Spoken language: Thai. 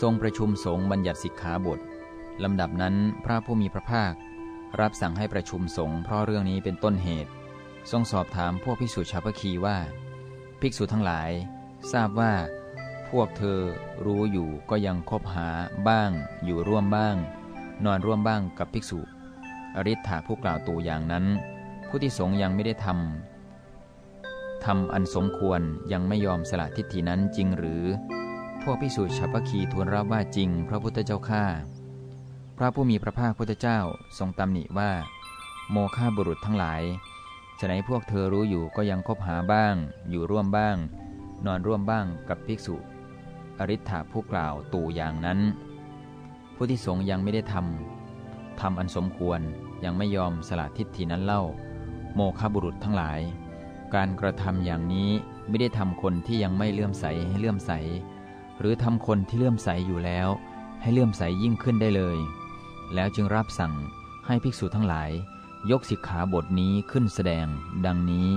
ทรงประชุมสงฆ์บัญญัติสิกขาบทลำดับนั้นพระผู้มีพระภาค รับสั่งให้ประชุมสงฆ์เพราะเรื่องนี้เป็นต้นเหตุ ทรงสอบถามพวกภิกษุชาวพคีว่า ภิกษุทั้งหลาย ทราบว่า พวกเธอรู้อยู่ก็ยังคบหาบ้าง อยู่ร่วมบ้าง นอนร่วมบ้างกับภิกษุ อริ t าผู้กล่าวตูอย่างนั้น ผู้ที่สงฆ์ยังไม่ได้ทำทำอันสมควรยังไม่ยอมสละทิฏฐินั้นจริงหรือ พวกภิกษุชาวพคีทูลรับว่าจริง พระพุทธเจ้าข้าพระผู้มีพระภาคพุทธเจ้าทรงตำหนิว่า โมฆะบุรุษทั้งหลายฉนัยพวกเธอรู้อยู่ก็ยังคบหาบ้าง อยู่ร่วมบ้าง นอนร่วมบ้างกับภิกษุ อริ t าผู้กล่าวตู่อย่างนั้น ผู้ที่สงยังไม่ได้ทำทำอันสมควรยังไม่ยอมสละทิฏฐินั้นเล่า โมฆะบุรุษทั้งหลาย การกระทำอย่างนี้ไม่ได้ทำคนที่ยังไม่เลื่อมใสให้เลื่อมใส หรือทำคนที่เลื่อมใสอยู่แล้ว ให้เลื่อมใสยิ่งขึ้นได้เลย แล้วจึงรับสั่งให้ภิกษุทั้งหลาย ยกสิกขาบทนี้ขึ้นแสดง ดังนี้